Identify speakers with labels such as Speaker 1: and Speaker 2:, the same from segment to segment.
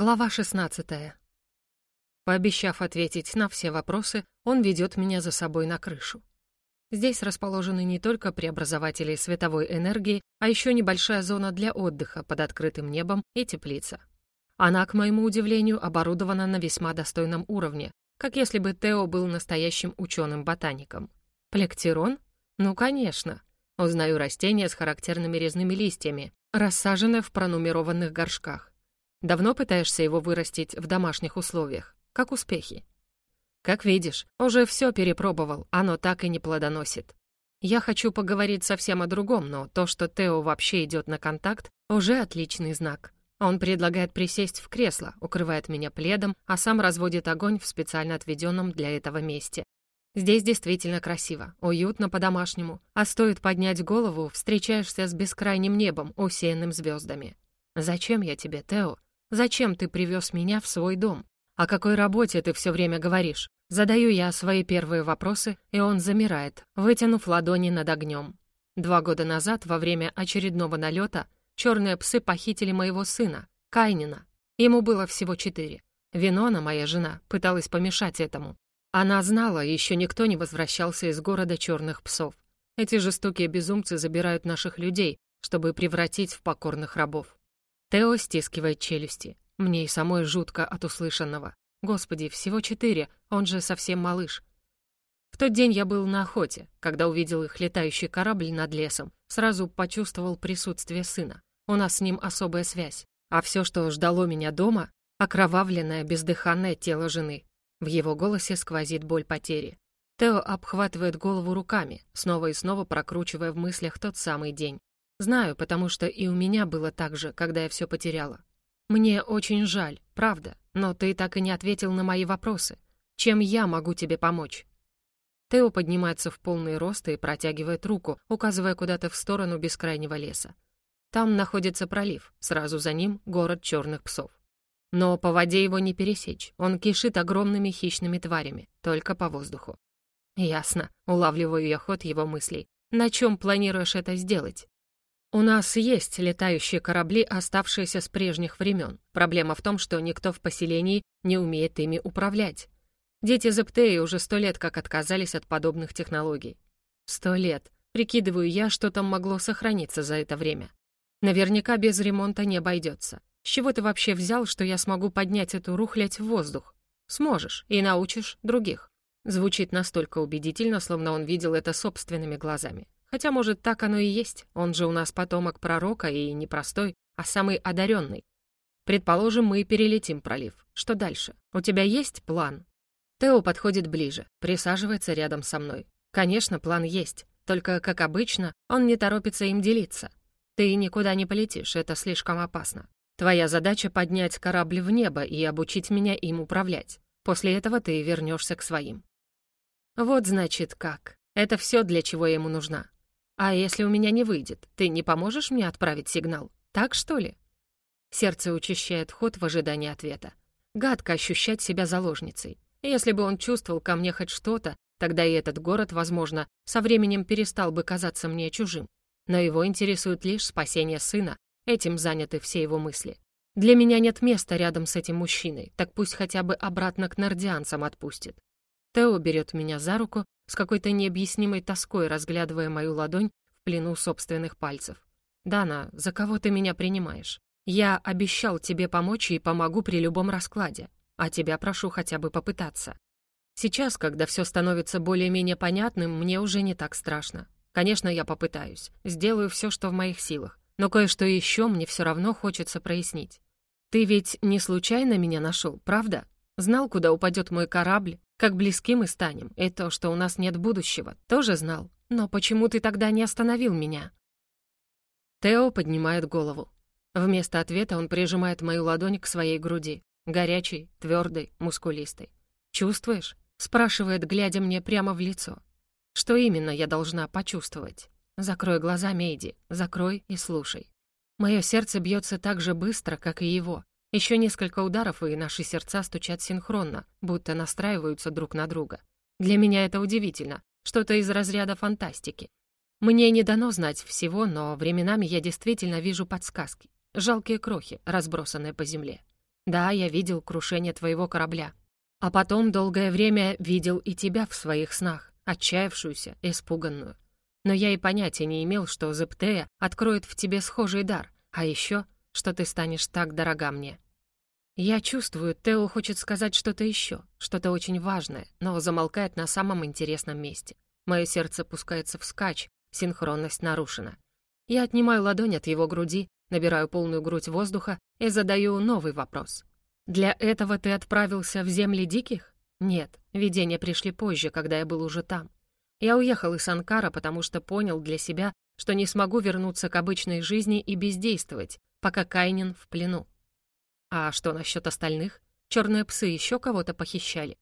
Speaker 1: Глава 16. Пообещав ответить на все вопросы, он ведет меня за собой на крышу. Здесь расположены не только преобразователи световой энергии, а еще небольшая зона для отдыха под открытым небом и теплица. Она, к моему удивлению, оборудована на весьма достойном уровне, как если бы Тео был настоящим ученым-ботаником. Плектирон? Ну, конечно. Узнаю растение с характерными резными листьями, рассаженное в пронумерованных горшках. Давно пытаешься его вырастить в домашних условиях? Как успехи? Как видишь, уже все перепробовал, оно так и не плодоносит. Я хочу поговорить совсем о другом, но то, что Тео вообще идет на контакт, уже отличный знак. Он предлагает присесть в кресло, укрывает меня пледом, а сам разводит огонь в специально отведенном для этого месте. Здесь действительно красиво, уютно по-домашнему, а стоит поднять голову, встречаешься с бескрайним небом, усеянным звездами. «Зачем я тебе, Тео?» Зачем ты привез меня в свой дом? О какой работе ты все время говоришь? Задаю я свои первые вопросы, и он замирает, вытянув ладони над огнем. Два года назад, во время очередного налета, черные псы похитили моего сына, Кайнина. Ему было всего четыре. Винона, моя жена, пыталась помешать этому. Она знала, еще никто не возвращался из города черных псов. Эти жестокие безумцы забирают наших людей, чтобы превратить в покорных рабов. Тео стискивает челюсти. Мне и самой жутко от услышанного. Господи, всего четыре, он же совсем малыш. В тот день я был на охоте. Когда увидел их летающий корабль над лесом, сразу почувствовал присутствие сына. У нас с ним особая связь. А все, что ждало меня дома — окровавленное, бездыханное тело жены. В его голосе сквозит боль потери. Тео обхватывает голову руками, снова и снова прокручивая в мыслях тот самый день. Знаю, потому что и у меня было так же, когда я все потеряла. Мне очень жаль, правда, но ты так и не ответил на мои вопросы. Чем я могу тебе помочь?» Тео поднимается в полный рост и протягивает руку, указывая куда-то в сторону бескрайнего леса. Там находится пролив, сразу за ним город черных псов. Но по воде его не пересечь, он кишит огромными хищными тварями, только по воздуху. Ясно, улавливаю я ход его мыслей. На чем планируешь это сделать? «У нас есть летающие корабли, оставшиеся с прежних времен. Проблема в том, что никто в поселении не умеет ими управлять. Дети Зептеи уже сто лет как отказались от подобных технологий. Сто лет. Прикидываю я, что там могло сохраниться за это время. Наверняка без ремонта не обойдется. С чего ты вообще взял, что я смогу поднять эту рухлядь в воздух? Сможешь и научишь других». Звучит настолько убедительно, словно он видел это собственными глазами. Хотя, может, так оно и есть. Он же у нас потомок пророка и не простой, а самый одаренный. Предположим, мы перелетим пролив. Что дальше? У тебя есть план? Тео подходит ближе, присаживается рядом со мной. Конечно, план есть, только, как обычно, он не торопится им делиться. Ты никуда не полетишь, это слишком опасно. Твоя задача — поднять корабль в небо и обучить меня им управлять. После этого ты вернешься к своим. Вот значит как. Это все, для чего ему нужна. «А если у меня не выйдет, ты не поможешь мне отправить сигнал? Так, что ли?» Сердце учащает ход в ожидании ответа. Гадко ощущать себя заложницей. Если бы он чувствовал ко мне хоть что-то, тогда и этот город, возможно, со временем перестал бы казаться мне чужим. Но его интересует лишь спасение сына, этим заняты все его мысли. Для меня нет места рядом с этим мужчиной, так пусть хотя бы обратно к нордианцам отпустит. Тео берет меня за руку с какой-то необъяснимой тоской разглядывая мою ладонь в плену собственных пальцев. «Дана, за кого ты меня принимаешь? Я обещал тебе помочь и помогу при любом раскладе, а тебя прошу хотя бы попытаться. Сейчас, когда все становится более-менее понятным, мне уже не так страшно. Конечно, я попытаюсь, сделаю все, что в моих силах, но кое-что еще мне все равно хочется прояснить. Ты ведь не случайно меня нашел, правда? Знал, куда упадет мой корабль, как близки мы станем, и то, что у нас нет будущего, тоже знал. Но почему ты тогда не остановил меня?» Тео поднимает голову. Вместо ответа он прижимает мою ладонь к своей груди. Горячей, твердой, мускулистой. «Чувствуешь?» — спрашивает, глядя мне прямо в лицо. «Что именно я должна почувствовать?» «Закрой глаза, Мейди, закрой и слушай». Мое сердце бьется так же быстро, как и его. Еще несколько ударов, и наши сердца стучат синхронно, будто настраиваются друг на друга. Для меня это удивительно, что-то из разряда фантастики. Мне не дано знать всего, но временами я действительно вижу подсказки, жалкие крохи, разбросанные по земле. Да, я видел крушение твоего корабля. А потом долгое время видел и тебя в своих снах, отчаявшуюся, испуганную. Но я и понятия не имел, что Зептея откроет в тебе схожий дар, а еще, что ты станешь так дорога мне. Я чувствую, Тео хочет сказать что-то еще, что-то очень важное, но замолкает на самом интересном месте. Мое сердце пускается вскачь, синхронность нарушена. Я отнимаю ладонь от его груди, набираю полную грудь воздуха и задаю новый вопрос. «Для этого ты отправился в земли диких?» «Нет, видения пришли позже, когда я был уже там. Я уехал из Анкара, потому что понял для себя, что не смогу вернуться к обычной жизни и бездействовать, пока Кайнин в плену. А что насчет остальных? Черные псы еще кого-то похищали?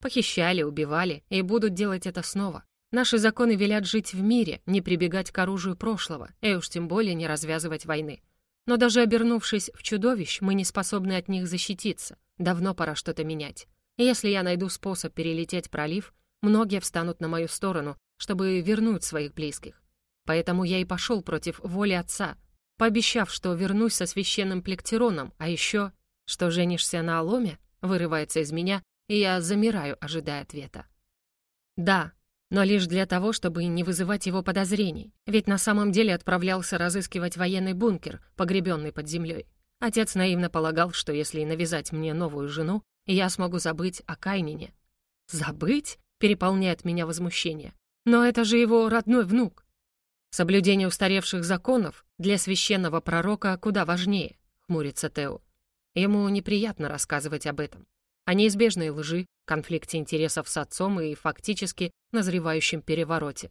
Speaker 1: Похищали, убивали и будут делать это снова. Наши законы велят жить в мире, не прибегать к оружию прошлого, и уж тем более не развязывать войны. Но даже обернувшись в чудовищ, мы не способны от них защититься. Давно пора что-то менять. И если я найду способ перелететь пролив, многие встанут на мою сторону, чтобы вернуть своих близких. Поэтому я и пошел против воли отца, пообещав, что вернусь со священным плектероном, а еще, что женишься на Аломе, вырывается из меня, и я замираю, ожидая ответа. Да, но лишь для того, чтобы не вызывать его подозрений, ведь на самом деле отправлялся разыскивать военный бункер, погребенный под землей. Отец наивно полагал, что если навязать мне новую жену, я смогу забыть о Кайнине. «Забыть?» — переполняет меня возмущение. «Но это же его родной внук. Соблюдение устаревших законов для священного пророка куда важнее, хмурится Тео. Ему неприятно рассказывать об этом. О неизбежной лжи, конфликте интересов с отцом и фактически назревающем перевороте.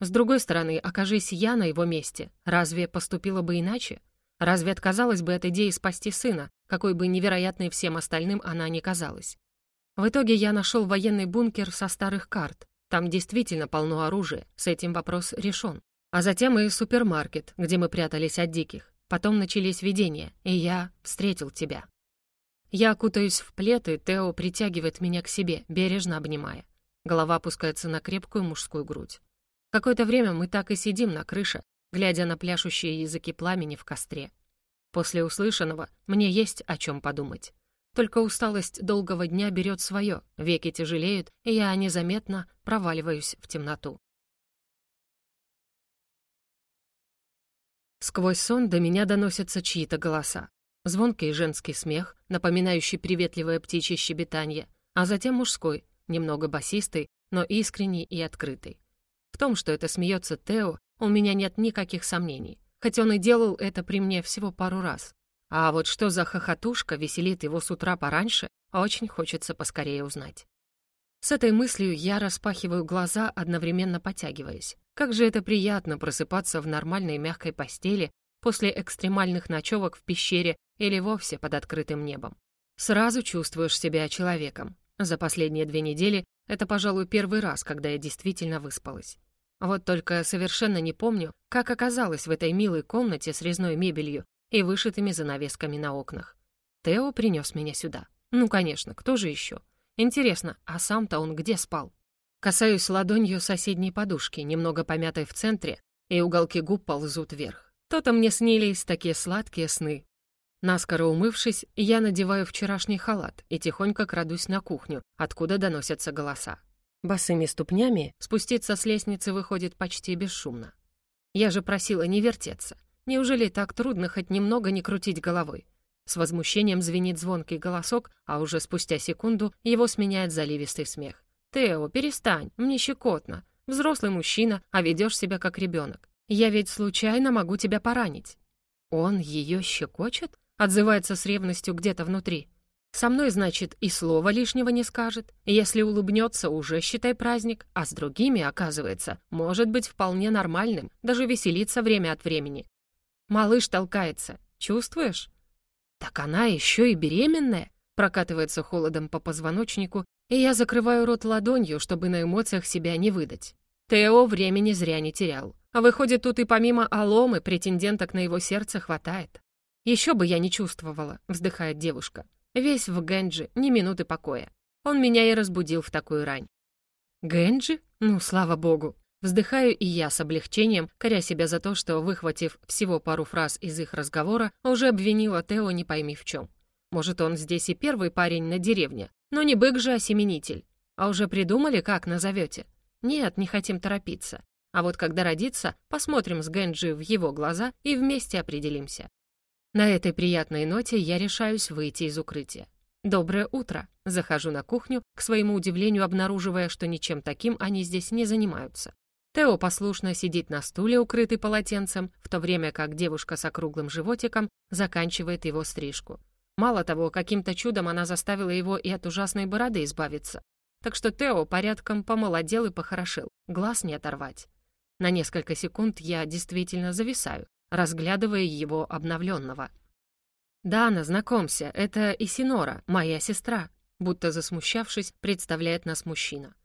Speaker 1: С другой стороны, окажись я на его месте, разве поступила бы иначе? Разве отказалась бы от идеи спасти сына, какой бы невероятной всем остальным она ни казалась? В итоге я нашел военный бункер со старых карт. Там действительно полно оружия, с этим вопрос решен. А затем и супермаркет, где мы прятались от диких. Потом начались видения, и я встретил тебя. Я окутаюсь в плед, и Тео притягивает меня к себе, бережно обнимая. Голова опускается на крепкую мужскую грудь. Какое-то время мы так и сидим на крыше, глядя на пляшущие языки пламени в костре. После услышанного мне есть о чем подумать. Только усталость долгого дня берет свое, веки тяжелеют, и я незаметно проваливаюсь в темноту. Сквозь сон до меня доносятся чьи-то голоса. Звонкий женский смех, напоминающий приветливое птичье щебетание, а затем мужской, немного басистый, но искренний и открытый. В том, что это смеется Тео, у меня нет никаких сомнений, хоть он и делал это при мне всего пару раз. А вот что за хохотушка веселит его с утра пораньше, очень хочется поскорее узнать. С этой мыслью я распахиваю глаза, одновременно потягиваясь. Как же это приятно просыпаться в нормальной мягкой постели после экстремальных ночевок в пещере или вовсе под открытым небом. Сразу чувствуешь себя человеком. За последние две недели это, пожалуй, первый раз, когда я действительно выспалась. Вот только совершенно не помню, как оказалась в этой милой комнате с резной мебелью и вышитыми занавесками на окнах. Тео принес меня сюда. Ну, конечно, кто же еще? Интересно, а сам-то он где спал? Касаюсь ладонью соседней подушки, немного помятой в центре, и уголки губ ползут вверх. То-то мне снились такие сладкие сны. Наскоро умывшись, я надеваю вчерашний халат и тихонько крадусь на кухню, откуда доносятся голоса. Босыми ступнями спуститься с лестницы выходит почти бесшумно. Я же просила не вертеться. Неужели так трудно хоть немного не крутить головой? С возмущением звенит звонкий голосок, а уже спустя секунду его сменяет заливистый смех. «Тео, перестань, мне щекотно. Взрослый мужчина, а ведешь себя как ребенок. Я ведь случайно могу тебя поранить». Он ее щекочет? Отзывается с ревностью где-то внутри. Со мной, значит, и слова лишнего не скажет. Если улыбнется, уже считай праздник. А с другими, оказывается, может быть вполне нормальным, даже веселиться время от времени. Малыш толкается. Чувствуешь? Так она еще и беременная? Прокатывается холодом по позвоночнику и я закрываю рот ладонью, чтобы на эмоциях себя не выдать. Тео времени зря не терял. А выходит, тут и помимо Аломы претенденток на его сердце хватает. «Еще бы я не чувствовала», — вздыхает девушка. «Весь в Генджи, ни минуты покоя. Он меня и разбудил в такую рань». «Генджи? Ну, слава богу!» Вздыхаю и я с облегчением, коря себя за то, что, выхватив всего пару фраз из их разговора, уже обвинила Тео не пойми в чем. Может, он здесь и первый парень на деревне, но не бык же, а семенитель. А уже придумали, как назовете? Нет, не хотим торопиться. А вот когда родится, посмотрим с Генджи в его глаза и вместе определимся. На этой приятной ноте я решаюсь выйти из укрытия. «Доброе утро!» Захожу на кухню, к своему удивлению обнаруживая, что ничем таким они здесь не занимаются. Тео послушно сидит на стуле, укрытый полотенцем, в то время как девушка с округлым животиком заканчивает его стрижку. Мало того, каким-то чудом она заставила его и от ужасной бороды избавиться. Так что Тео порядком помолодел и похорошел, глаз не оторвать. На несколько секунд я действительно зависаю, разглядывая его обновленного. «Дана, знакомься, это Исинора, моя сестра», будто засмущавшись, представляет нас мужчина.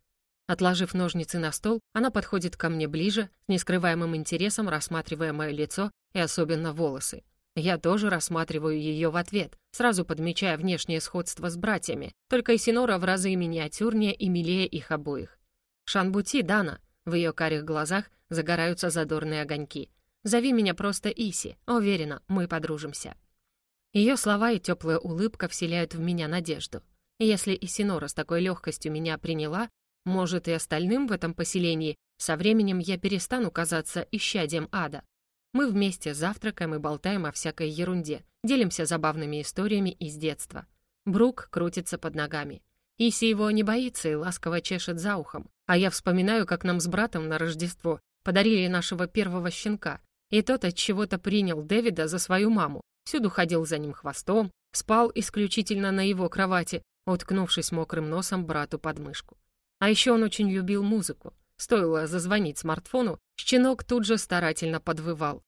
Speaker 1: Отложив ножницы на стол, она подходит ко мне ближе, с нескрываемым интересом рассматривая мое лицо и особенно волосы. Я тоже рассматриваю ее в ответ, сразу подмечая внешнее сходство с братьями, только Исинора в разы миниатюрнее и милее их обоих. «Шанбути, Дана!» В ее карих глазах загораются задорные огоньки. «Зови меня просто Иси. Уверена, мы подружимся». Ее слова и теплая улыбка вселяют в меня надежду. Если Исинора с такой легкостью меня приняла, может, и остальным в этом поселении со временем я перестану казаться исчадием ада. Мы вместе завтракаем и болтаем о всякой ерунде, делимся забавными историями из детства. Брук крутится под ногами. Иси его не боится и ласково чешет за ухом. А я вспоминаю, как нам с братом на Рождество подарили нашего первого щенка, и тот от чего-то принял Дэвида за свою маму, всюду ходил за ним хвостом, спал исключительно на его кровати, уткнувшись мокрым носом брату под мышку. А еще он очень любил музыку. Стоило зазвонить смартфону, щенок тут же старательно подвывал.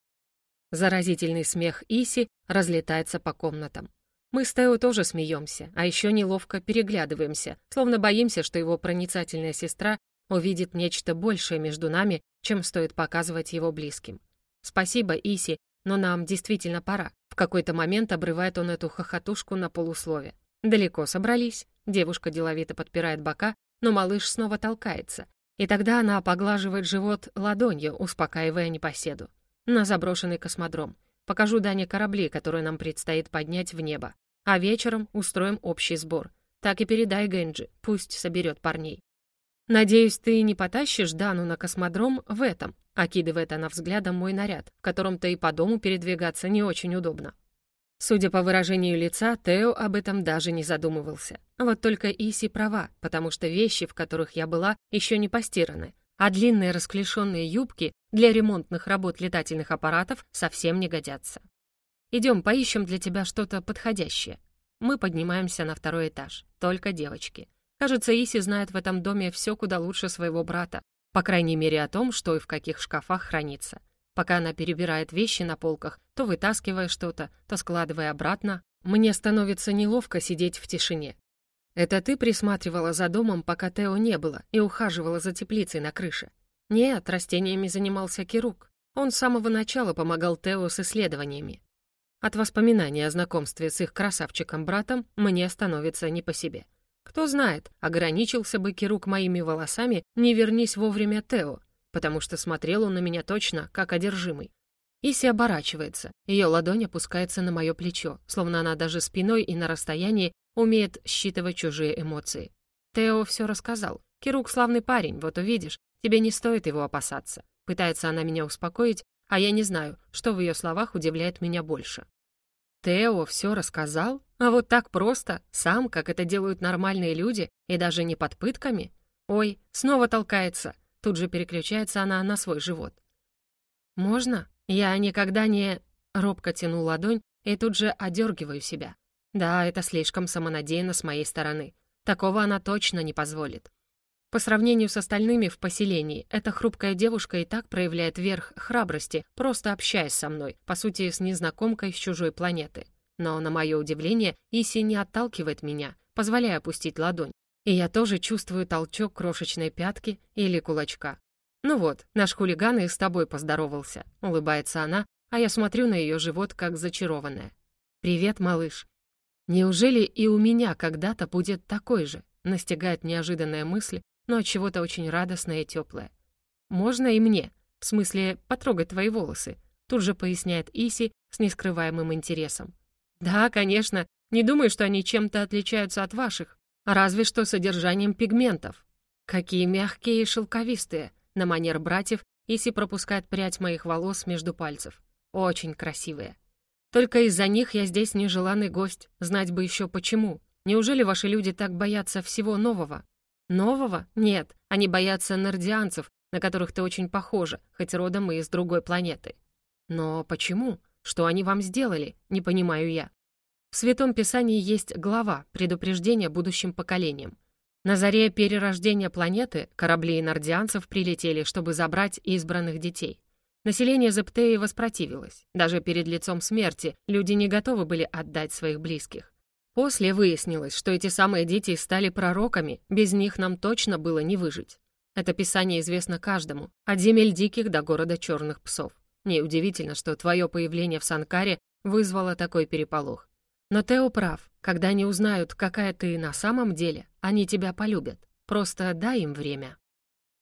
Speaker 1: Заразительный смех Иси разлетается по комнатам. Мы с Тео тоже смеемся, а еще неловко переглядываемся, словно боимся, что его проницательная сестра увидит нечто большее между нами, чем стоит показывать его близким. «Спасибо, Иси, но нам действительно пора». В какой-то момент обрывает он эту хохотушку на полуслове. «Далеко собрались?» Девушка деловито подпирает бока, но малыш снова толкается. И тогда она поглаживает живот ладонью, успокаивая непоседу. На заброшенный космодром. Покажу Дане корабли, которые нам предстоит поднять в небо. А вечером устроим общий сбор. Так и передай Генджи, пусть соберет парней. «Надеюсь, ты не потащишь Дану на космодром в этом», окидывает она взглядом мой наряд, в котором-то и по дому передвигаться не очень удобно. Судя по выражению лица, Тео об этом даже не задумывался. Вот только Иси права, потому что вещи, в которых я была, еще не постираны, а длинные расклешенные юбки для ремонтных работ летательных аппаратов совсем не годятся. Идем, поищем для тебя что-то подходящее. Мы поднимаемся на второй этаж, только девочки. Кажется, Иси знает в этом доме все куда лучше своего брата, по крайней мере о том, что и в каких шкафах хранится. Пока она перебирает вещи на полках, то вытаскивая что-то, то складывая обратно, мне становится неловко сидеть в тишине. Это ты присматривала за домом, пока Тео не было, и ухаживала за теплицей на крыше? Нет, растениями занимался Кирук. Он с самого начала помогал Тео с исследованиями. От воспоминаний о знакомстве с их красавчиком-братом мне становится не по себе. Кто знает, ограничился бы Кирук моими волосами, не вернись вовремя Тео, потому что смотрел он на меня точно, как одержимый. Иси оборачивается, ее ладонь опускается на мое плечо, словно она даже спиной и на расстоянии умеет считывать чужие эмоции. Тео все рассказал. Кирук славный парень, вот увидишь, тебе не стоит его опасаться. Пытается она меня успокоить, а я не знаю, что в ее словах удивляет меня больше. Тео все рассказал? А вот так просто, сам, как это делают нормальные люди, и даже не под пытками? Ой, снова толкается. Тут же переключается она на свой живот. «Можно? Я никогда не...» Робко тяну ладонь и тут же одергиваю себя. Да, это слишком самонадеянно с моей стороны. Такого она точно не позволит. По сравнению с остальными в поселении, эта хрупкая девушка и так проявляет верх храбрости, просто общаясь со мной, по сути, с незнакомкой с чужой планеты. Но, на мое удивление, Иси не отталкивает меня, позволяя опустить ладонь. И я тоже чувствую толчок крошечной пятки или кулачка. «Ну вот, наш хулиган и с тобой поздоровался», — улыбается она, а я смотрю на ее живот, как зачарованная. «Привет, малыш». «Неужели и у меня когда-то будет такой же?» — настигает неожиданная мысль, но от чего-то очень радостная и теплая. «Можно и мне, в смысле потрогать твои волосы», тут же поясняет Иси с нескрываемым интересом. «Да, конечно, Не думаю, что они чем-то отличаются от ваших, разве что содержанием пигментов. Какие мягкие и шелковистые, на манер братьев, если пропускает прядь моих волос между пальцев. Очень красивые. Только из-за них я здесь нежеланный гость, знать бы еще почему. Неужели ваши люди так боятся всего нового? Нового? Нет, они боятся нардианцев, на которых ты очень похожа, хоть родом и из другой планеты. Но почему? Что они вам сделали? Не понимаю я. В Святом Писании есть глава предупреждения будущим поколениям. На заре перерождения планеты корабли нардианцев прилетели, чтобы забрать избранных детей. Население Зептеи воспротивилось. Даже перед лицом смерти люди не готовы были отдать своих близких. После выяснилось, что эти самые дети стали пророками, без них нам точно было не выжить. Это писание известно каждому, от земель диких до города черных псов. Неудивительно, что твое появление в Санкаре вызвало такой переполох. Но Тео прав. Когда они узнают, какая ты на самом деле, они тебя полюбят. Просто дай им время.